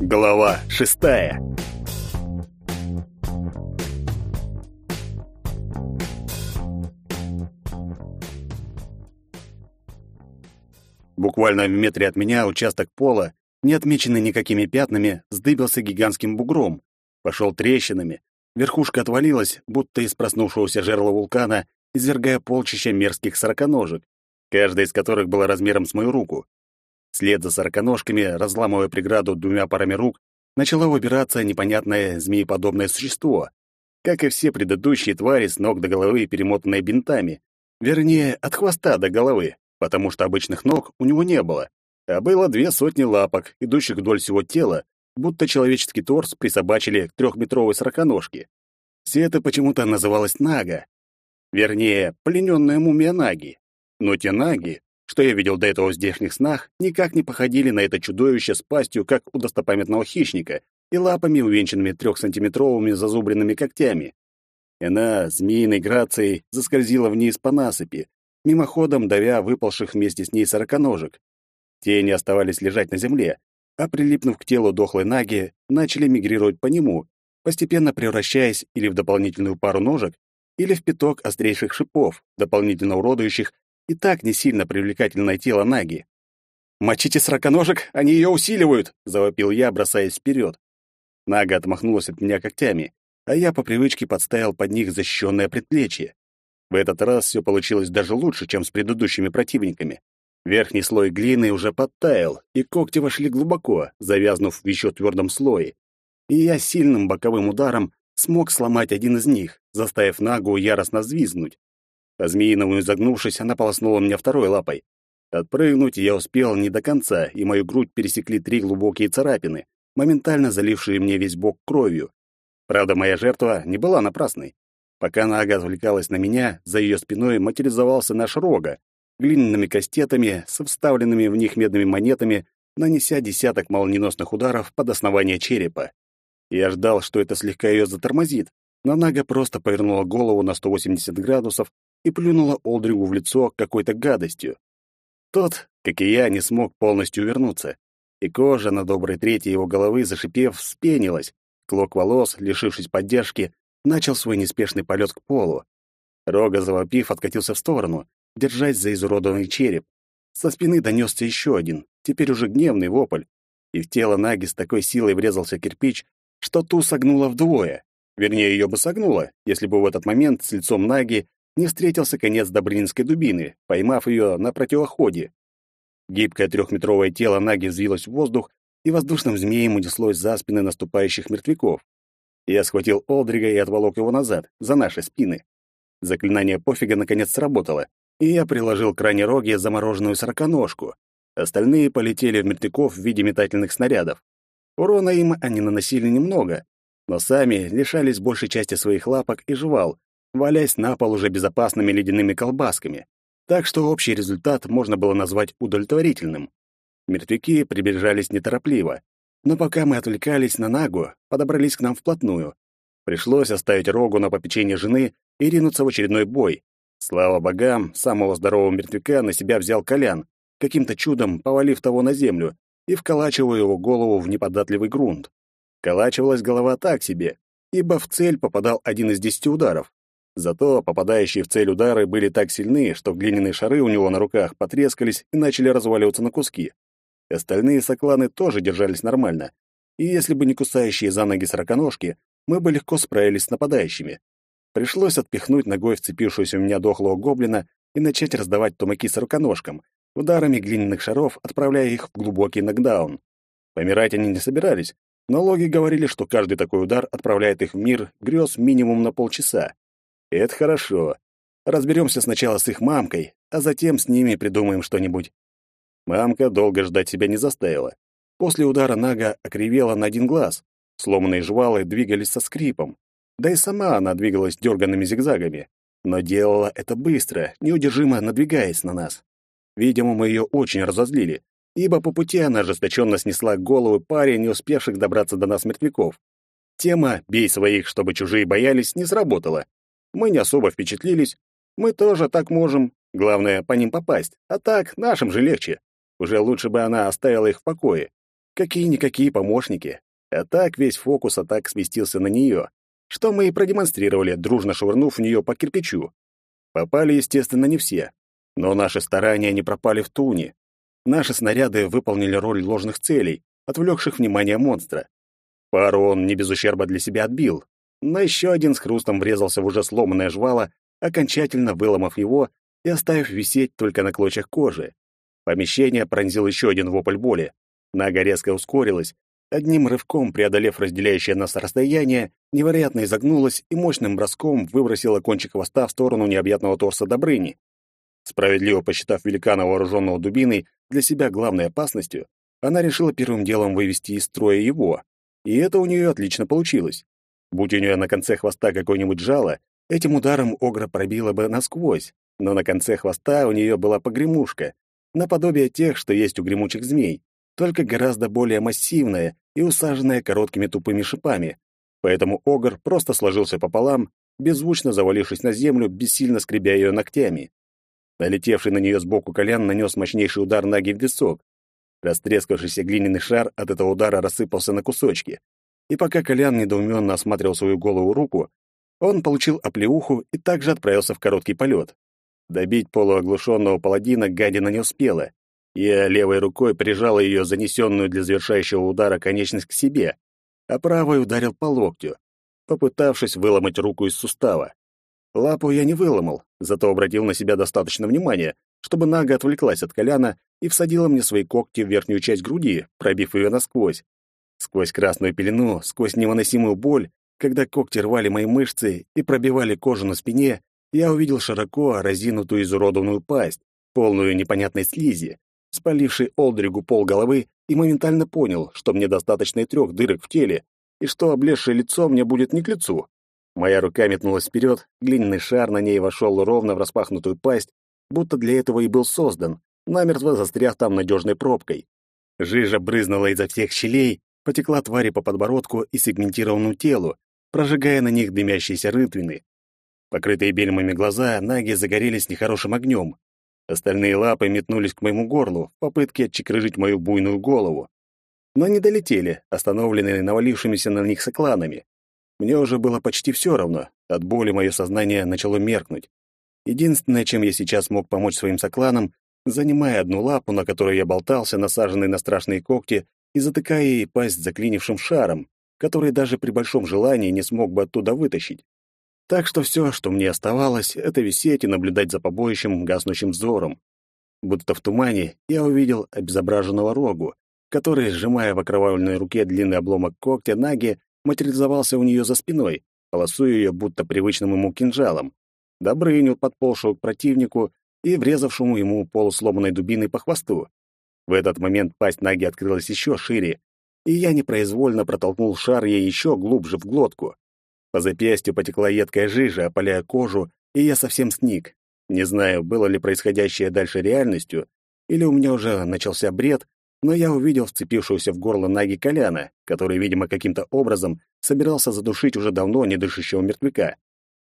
Глава шестая. Буквально в метре от меня участок пола, не отмеченный никакими пятнами, сдыбился гигантским бугром, пошел трещинами. Верхушка отвалилась, будто из проснувшегося жерла вулкана, извергая полчища мерзких сороконожек, каждая из которых была размером с мою руку. Вслед за сороконожками, разламывая преграду двумя парами рук, начало выбираться непонятное змееподобное существо. Как и все предыдущие твари, с ног до головы перемотанные бинтами. Вернее, от хвоста до головы, потому что обычных ног у него не было, а было две сотни лапок, идущих вдоль всего тела, будто человеческий торс присобачили к трехметровой сороконожке. Все это почему-то называлось Нага. Вернее, плененная мумия Наги. Но те Наги, что я видел до этого в здешних снах, никак не походили на это чудовище с пастью, как у достопамятного хищника, и лапами, увенчанными трехсантиметровыми зазубренными когтями. Она, змеиной грацией, заскользила вниз по насыпи, мимоходом давя выпалших вместе с ней сороконожек. Те не оставались лежать на земле, а, прилипнув к телу дохлой наги, начали мигрировать по нему, постепенно превращаясь или в дополнительную пару ножек, или в пяток острейших шипов, дополнительно уродующих и так не сильно привлекательное тело наги. «Мочите сороконожек, они ее усиливают!» — завопил я, бросаясь вперед. Нага отмахнулась от меня когтями, а я по привычке подставил под них защищенное предплечье. В этот раз все получилось даже лучше, чем с предыдущими противниками. Верхний слой глины уже подтаял, и когти вошли глубоко, завязнув в еще твердом слое. И я сильным боковым ударом смог сломать один из них, заставив Нагу яростно взвизгнуть. По-змеиному изогнувшись, она полоснула меня второй лапой. Отпрыгнуть я успел не до конца, и мою грудь пересекли три глубокие царапины, моментально залившие мне весь бок кровью. Правда, моя жертва не была напрасной. Пока Нага отвлекалась на меня, за ее спиной материализовался наш рога, глиняными кастетами, с вставленными в них медными монетами, нанеся десяток молниеносных ударов под основание черепа. Я ждал, что это слегка ее затормозит, но Нага просто повернула голову на 180 градусов и плюнула Олдригу в лицо какой-то гадостью. Тот, как и я, не смог полностью увернуться, и кожа на доброй трети его головы, зашипев, вспенилась. Клок волос, лишившись поддержки, начал свой неспешный полет к полу. Рога, завопив, откатился в сторону, держась за изуродованный череп. Со спины донесся еще один, теперь уже гневный вопль, и в тело Наги с такой силой врезался кирпич, что ту согнуло вдвое. Вернее, ее бы согнуло, если бы в этот момент с лицом Наги не встретился конец добрынинской дубины, поймав ее на противоходе. Гибкое трехметровое тело Наги взвилось в воздух и воздушным змеем унеслось за спины наступающих мертвяков. Я схватил Олдрига и отволок его назад, за наши спины. Заклинание пофига наконец сработало, и я приложил к ране роги замороженную сороконожку. Остальные полетели в мертвяков в виде метательных снарядов. Урона им они наносили немного, но сами лишались большей части своих лапок и жвал, валясь на пол уже безопасными ледяными колбасками. Так что общий результат можно было назвать удовлетворительным. Мертвяки приближались неторопливо, но пока мы отвлекались на Нагу, подобрались к нам вплотную. Пришлось оставить Рогу на попечение жены и ринуться в очередной бой. Слава богам, самого здорового мертвяка на себя взял Колян, каким-то чудом повалив того на землю и вколачивая его голову в неподатливый грунт. Колачивалась голова так себе, ибо в цель попадал один из десяти ударов. Зато попадающие в цель удары были так сильны, что глиняные шары у него на руках потрескались и начали разваливаться на куски. Остальные сокланы тоже держались нормально, и если бы не кусающие за ноги сороконожки, мы бы легко справились с нападающими. Пришлось отпихнуть ногой вцепившуюся в меня дохлого гоблина и начать раздавать тумаки сороконожкам, ударами глиняных шаров отправляя их в глубокий нокдаун. Помирать они не собирались, но логи говорили, что каждый такой удар отправляет их в мир грез минимум на полчаса. Это хорошо. Разберемся сначала с их мамкой, а затем с ними придумаем что-нибудь. Мамка долго ждать себя не заставила. После удара Нага окривела на один глаз. Сломанные жвалы двигались со скрипом. Да и сама она двигалась дерганными зигзагами. Но делала это быстро, неудержимо надвигаясь на нас. Видимо, мы ее очень разозлили, ибо по пути она ожесточенно снесла головы паре, не успевших добраться до нас мертвяков. Тема «бей своих, чтобы чужие боялись» не сработала. Мы не особо впечатлились. Мы тоже так можем. Главное, по ним попасть. А так, нашим же легче. Уже лучше бы она оставила их в покое. Какие-никакие помощники. А так весь фокус атак сместился на нее, что мы и продемонстрировали, дружно швырнув в нее по кирпичу. Попали, естественно, не все. Но наши старания не пропали в туне. Наши снаряды выполнили роль ложных целей, отвлекших внимание монстра. Пару он не без ущерба для себя отбил, но еще один с хрустом врезался в уже сломанное жвало, окончательно выломав его и оставив висеть только на клочьях кожи. Помещение пронзил еще один вопль боли. Нага резко ускорилась, одним рывком преодолев разделяющее нас расстояние, невероятно изогнулась и мощным броском выбросила кончик хвоста в сторону необъятного торса Добрыни. Справедливо посчитав великана, вооруженного дубиной, для себя главной опасностью, она решила первым делом вывести из строя его. И это у нее отлично получилось. Будь у нее на конце хвоста какое-нибудь жало, этим ударом огра пробила бы насквозь, но на конце хвоста у нее была погремушка, наподобие тех, что есть у гремучих змей, только гораздо более массивная и усаженная короткими тупыми шипами. Поэтому огр просто сложился пополам, беззвучно завалившись на землю, бессильно скребя ее ногтями. Налетевший на нее сбоку колян нанес мощнейший удар ноги в висок. Растрескавшийся глиняный шар от этого удара рассыпался на кусочки. И пока Колян недоуменно осматривал свою голову руку, он получил оплеуху и также отправился в короткий полет. Добить полуоглушенного паладина гадина не успела. Я левой рукой прижал ее занесенную для завершающего удара конечность к себе, а правой ударил по локтю, попытавшись выломать руку из сустава. Лапу я не выломал, зато обратил на себя достаточно внимания, чтобы Нага отвлеклась от Коляна и всадила мне свои когти в верхнюю часть груди, пробив ее насквозь. Сквозь красную пелену, сквозь невыносимую боль, когда когти рвали мои мышцы и пробивали кожу на спине, я увидел широко разинутую изуродованную пасть, полную непонятной слизи, спаливший Олдригу пол головы, и моментально понял, что мне достаточно и трех дырок в теле, и что облезшее лицо мне будет не к лицу. Моя рука метнулась вперед, глиняный шар на ней вошел ровно в распахнутую пасть, будто для этого и был создан, намертво застряв там надежной пробкой. Жижа брызнула изо всех щелей, потекла твари по подбородку и сегментированному телу, прожигая на них дымящиеся рытвины. Покрытые бельмами глаза наги загорелись нехорошим огнем. Остальные лапы метнулись к моему горлу в попытке отчекрыжить мою буйную голову. Но не долетели, остановленные навалившимися на них сокланами. Мне уже было почти все равно. От боли мое сознание начало меркнуть. Единственное, чем я сейчас мог помочь своим сокланам, занимая одну лапу, на которой я болтался, насаженный на страшные когти, и затыкая ей пасть заклинившим шаром, который даже при большом желании не смог бы оттуда вытащить. Так что все, что мне оставалось, это висеть и наблюдать за побоищем гаснущим взором. Будто в тумане я увидел обезображенного рогу, который, сжимая в окровавленной руке длинный обломок когтя Наги, материализовался у нее за спиной, полосуя ее будто привычным ему кинжалом. Добрыню, подползшего к противнику и врезавшему ему полусломанной дубиной по хвосту. В этот момент пасть Наги открылась еще шире, и я непроизвольно протолкнул шар ей еще глубже в глотку. По запястью потекла едкая жижа, опаляя кожу, и я совсем сник. Не знаю, было ли происходящее дальше реальностью, или у меня уже начался бред, но я увидел вцепившегося в горло Наги Коляна, который, видимо, каким-то образом собирался задушить уже давно недышащего мертвяка.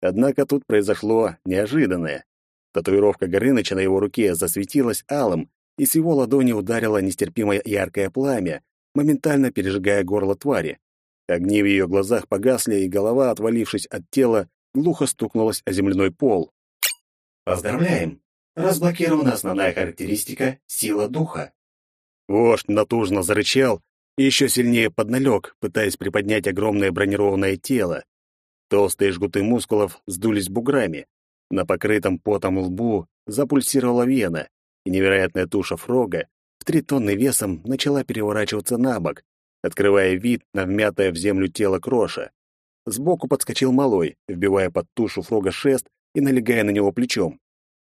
Однако тут произошло неожиданное. Татуировка Горыныча на его руке засветилась алым, и с его ладони ударило нестерпимое яркое пламя, моментально пережигая горло твари. Огни в ее глазах погасли, и голова, отвалившись от тела, глухо стукнулась о земляной пол. «Поздравляем! Разблокирована основная характеристика — сила духа». Вождь натужно зарычал и еще сильнее подналег, пытаясь приподнять огромное бронированное тело. Толстые жгуты мускулов сдулись буграми. На покрытом потом лбу запульсировала вена, и невероятная туша фрога в три тонны весом начала переворачиваться на бок, открывая вид на вмятое в землю тело кроша. Сбоку подскочил малой, вбивая под тушу фрога шест и налегая на него плечом.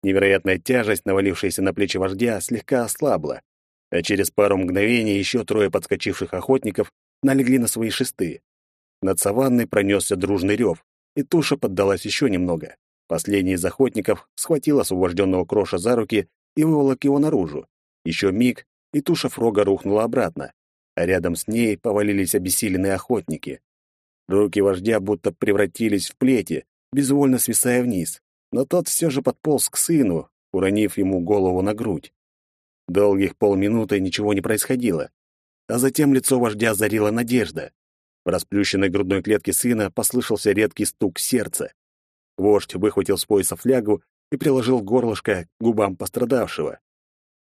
Невероятная тяжесть, навалившаяся на плечи вождя, слегка ослабла, а через пару мгновений еще трое подскочивших охотников налегли на свои шесты. Над саванной пронесся дружный рев, и туша поддалась еще немного. Последний из охотников схватил освобожденного кроша за руки и выволок его наружу. Еще миг, и туша фрога рухнула обратно а рядом с ней повалились обессиленные охотники. Руки вождя будто превратились в плети, безвольно свисая вниз, но тот все же подполз к сыну, уронив ему голову на грудь. Долгих полминуты ничего не происходило. а затем лицо вождя озарила надежда. В расплющенной грудной клетке сына послышался редкий стук сердца. Вождь выхватил с пояса флягу и приложил горлышко к губам пострадавшего.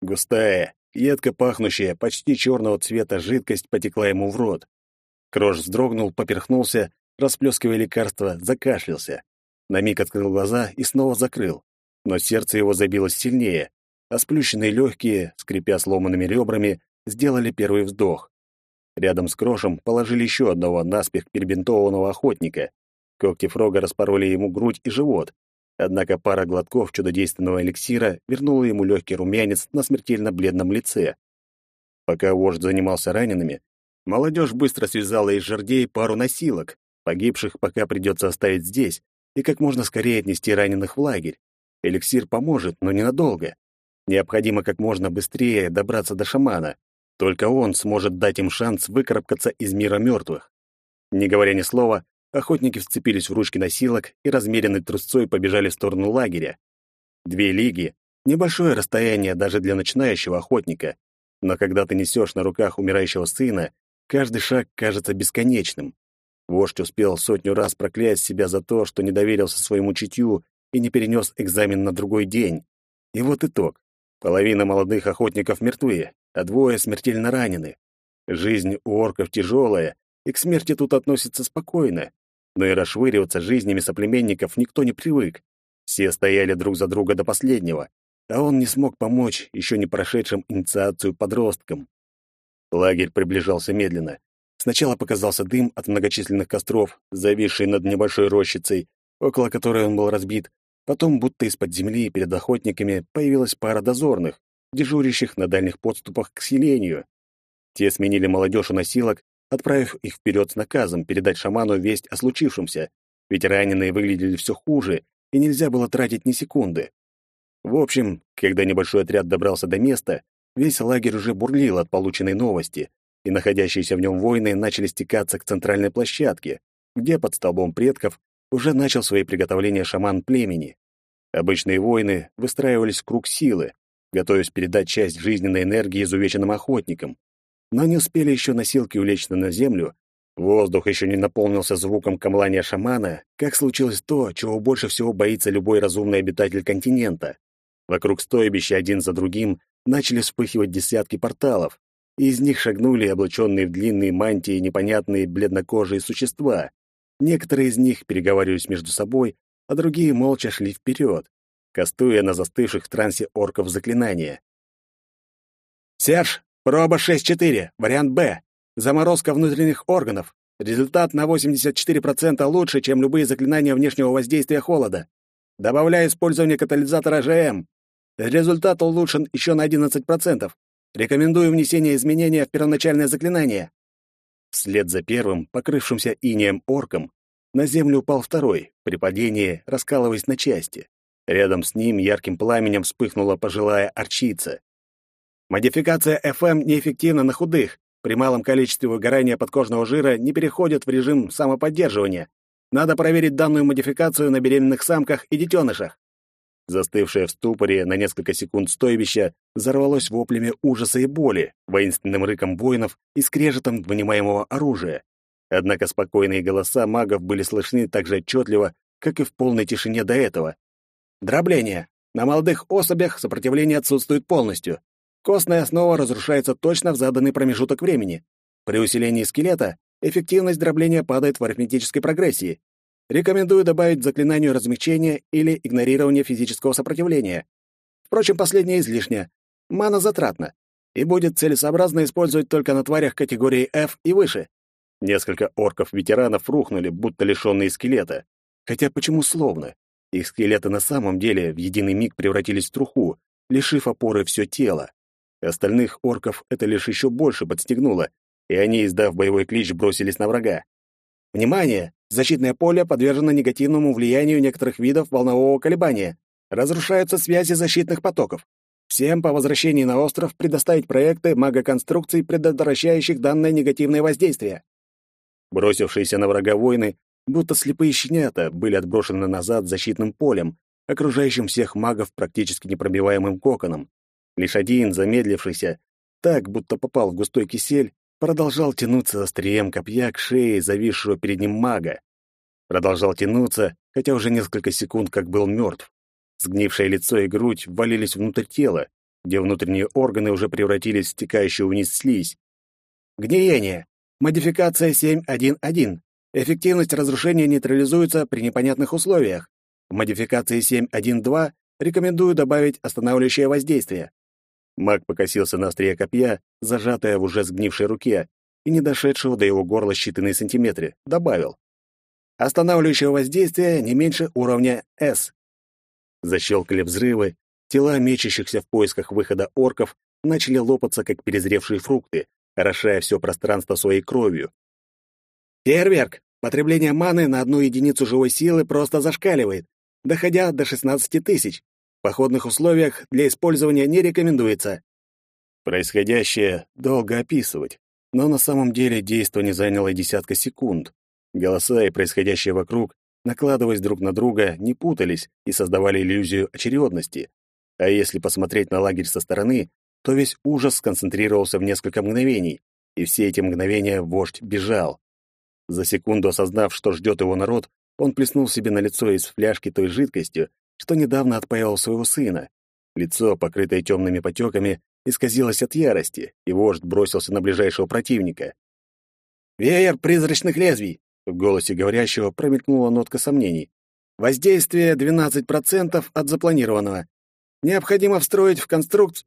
Густая, едко пахнущая, почти черного цвета жидкость потекла ему в рот. Крош вздрогнул, поперхнулся, расплескивая лекарство, закашлялся. На миг открыл глаза и снова закрыл. Но сердце его забилось сильнее, а сплющенные легкие, скрипя сломанными ребрами, сделали первый вздох. Рядом с Крошем положили еще одного наспех перебинтованного охотника. Когти Фрога распороли ему грудь и живот. Однако пара глотков чудодейственного эликсира вернула ему легкий румянец на смертельно бледном лице. Пока вождь занимался ранеными, молодежь быстро связала из жердей пару носилок. Погибших пока придется оставить здесь и как можно скорее отнести раненых в лагерь. Эликсир поможет, но ненадолго. Необходимо как можно быстрее добраться до шамана. Только он сможет дать им шанс выкарабкаться из мира мертвых. Не говоря ни слова, охотники вцепились в ручки носилок и размеренной трусцой побежали в сторону лагеря. Две лиги — небольшое расстояние даже для начинающего охотника, но когда ты несешь на руках умирающего сына, каждый шаг кажется бесконечным. Вождь успел сотню раз проклясть себя за то, что не доверился своему чутью и не перенес экзамен на другой день. И вот итог. Половина молодых охотников мертвы, а двое смертельно ранены. Жизнь у орков тяжелая, и к смерти тут относятся спокойно. Но и расшвыриваться жизнями соплеменников никто не привык. Все стояли друг за друга до последнего, а он не смог помочь еще не прошедшим инициацию подросткам. Лагерь приближался медленно. Сначала показался дым от многочисленных костров, зависший над небольшой рощицей, около которой он был разбит. Потом, будто из-под земли перед охотниками, появилась пара дозорных, дежурящих на дальних подступах к селению. Те сменили молодежь у носилок, отправив их вперед с наказом передать шаману весть о случившемся, ведь раненые выглядели все хуже, и нельзя было тратить ни секунды. В общем, когда небольшой отряд добрался до места, весь лагерь уже бурлил от полученной новости, и находящиеся в нем воины начали стекаться к центральной площадке, где под столбом предков уже начал свои приготовления шаман племени. Обычные воины выстраивались в круг силы, готовясь передать часть жизненной энергии изувеченным охотникам. Но не успели еще носилки улечься на землю, воздух еще не наполнился звуком камлания шамана, как случилось то, чего больше всего боится любой разумный обитатель континента. Вокруг стойбища один за другим начали вспыхивать десятки порталов, и из них шагнули облаченные в длинные мантии непонятные бледнокожие существа. Некоторые из них переговаривались между собой, а другие молча шли вперед кастуя на застывших в трансе орков заклинания. «Серж, проба 6-4, вариант Б. Заморозка внутренних органов. Результат на 84% лучше, чем любые заклинания внешнего воздействия холода. Добавляю использование катализатора ЖМ. Результат улучшен еще на 11%. Рекомендую внесение изменения в первоначальное заклинание». Вслед за первым, покрывшимся инеем орком, на землю упал второй, при падении раскалываясь на части. Рядом с ним ярким пламенем вспыхнула пожилая арчица. Модификация FM неэффективна на худых. При малом количестве выгорания подкожного жира не переходит в режим самоподдерживания. Надо проверить данную модификацию на беременных самках и детенышах. Застывшее в ступоре на несколько секунд стойбище взорвалось воплями ужаса и боли, воинственным рыком воинов и скрежетом вынимаемого оружия. Однако спокойные голоса магов были слышны так же отчетливо, как и в полной тишине до этого. Дробление. На молодых особях сопротивление отсутствует полностью. Костная основа разрушается точно в заданный промежуток времени. При усилении скелета эффективность дробления падает в арифметической прогрессии. Рекомендую добавить заклинанию размягчения или игнорирования физического сопротивления. Впрочем, последнее излишне. Мана затратна и будет целесообразно использовать только на тварях категории F и выше. Несколько орков-ветеранов рухнули, будто лишённые скелета. Хотя почему словно? Их скелеты на самом деле в единый миг превратились в труху, лишив опоры все тело. Остальных орков это лишь еще больше подстегнуло, и они, издав боевой клич, бросились на врага. Внимание! Защитное поле подвержено негативному влиянию некоторых видов волнового колебания. Разрушаются связи защитных потоков. Всем по возвращении на остров предоставить проекты магоконструкций, предотвращающих данное негативное воздействие. Бросившиеся на врага воины будто слепые щенята, были отброшены назад защитным полем, окружающим всех магов практически непробиваемым коконом. Лишь один, замедлившийся, так, будто попал в густой кисель, продолжал тянуться острием копья к шее зависшего перед ним мага. Продолжал тянуться, хотя уже несколько секунд как был мертв. Сгнившее лицо и грудь ввалились внутрь тела, где внутренние органы уже превратились в стекающую вниз слизь. Гниение. Модификация 7.1.1. Эффективность разрушения нейтрализуется при непонятных условиях. В модификации 7.1.2 рекомендую добавить останавливающее воздействие. Маг покосился на острие копья, зажатое в уже сгнившей руке, и не дошедшего до его горла считанные сантиметры, добавил. Останавливающее воздействие не меньше уровня S. Защелкали взрывы, тела мечущихся в поисках выхода орков начали лопаться, как перезревшие фрукты, орошая все пространство своей кровью. Фейерверк! Потребление маны на одну единицу живой силы просто зашкаливает, доходя до 16 тысяч. Походных условиях для использования не рекомендуется. Происходящее долго описывать, но на самом деле действие не заняло десятка секунд. Голоса и происходящее вокруг, накладываясь друг на друга, не путались и создавали иллюзию очередности. А если посмотреть на лагерь со стороны, то весь ужас сконцентрировался в несколько мгновений, и все эти мгновения вождь бежал. За секунду осознав, что ждет его народ, он плеснул себе на лицо из фляжки той жидкостью, что недавно отпаивал своего сына. Лицо, покрытое темными потеками, исказилось от ярости, и вождь бросился на ближайшего противника. «Веер призрачных лезвий!» В голосе говорящего промелькнула нотка сомнений. «Воздействие 12% от запланированного. Необходимо встроить в конструкцию...»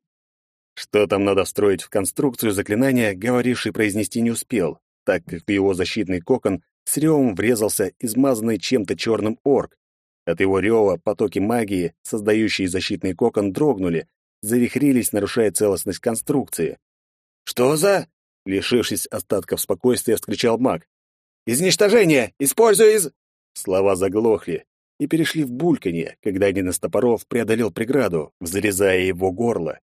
Что там надо встроить в конструкцию заклинания, говоривший произнести не успел так как в его защитный кокон с ревом врезался измазанный чем-то черным орк. От его рева потоки магии, создающие защитный кокон, дрогнули, завихрились, нарушая целостность конструкции. «Что за...» — лишившись остатков спокойствия, вскричал маг. «Изничтожение! Используй из...» Слова заглохли и перешли в бульканье, когда один из топоров преодолел преграду, взрезая его горло.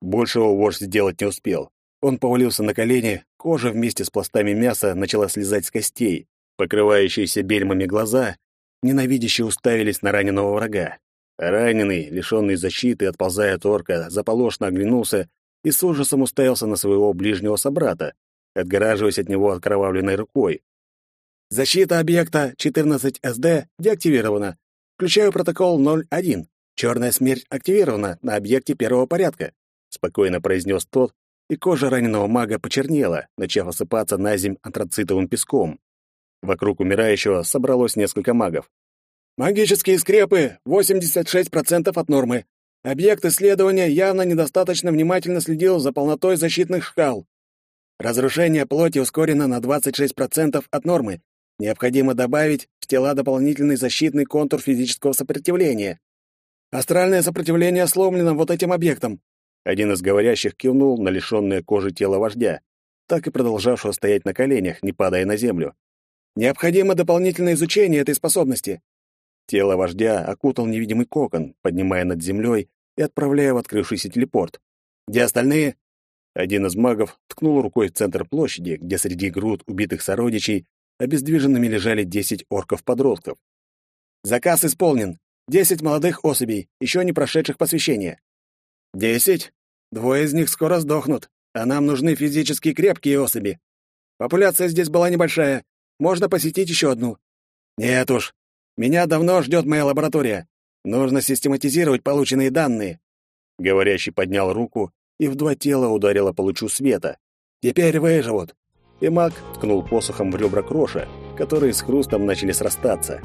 Большего вождь сделать не успел. Он повалился на колени, кожа вместе с пластами мяса начала слезать с костей. Покрывающиеся бельмами глаза ненавидяще уставились на раненого врага. раненый, лишенный защиты, отползая от орка, заполошно оглянулся и с ужасом уставился на своего ближнего собрата, отгораживаясь от него окровавленной рукой. «Защита объекта 14СД деактивирована. Включаю протокол 01. Черная смерть активирована на объекте первого порядка», — спокойно произнес тот, и кожа раненого мага почернела, начав осыпаться на земь антрацитовым песком. Вокруг умирающего собралось несколько магов. «Магические скрепы — 86% от нормы. Объект исследования явно недостаточно внимательно следил за полнотой защитных шкал. Разрушение плоти ускорено на 26% от нормы. Необходимо добавить в тела дополнительный защитный контур физического сопротивления. Астральное сопротивление сломлено вот этим объектом. Один из говорящих кивнул на лишённое кожи тело вождя, так и продолжавшего стоять на коленях, не падая на землю. «Необходимо дополнительное изучение этой способности». Тело вождя окутал невидимый кокон, поднимая над землей и отправляя в открывшийся телепорт. «Где остальные?» Один из магов ткнул рукой в центр площади, где среди груд убитых сородичей обездвиженными лежали десять орков-подростков. «Заказ исполнен. Десять молодых особей, еще не прошедших посвящение. Десять? Двое из них скоро сдохнут, а нам нужны физически крепкие особи. Популяция здесь была небольшая. Можно посетить еще одну. Нет уж. Меня давно ждет моя лаборатория. Нужно систематизировать полученные данные. Говорящий поднял руку и в два тела ударило по лучу света. Теперь выживут. И маг ткнул посохом в ребра кроша, которые с хрустом начали срастаться.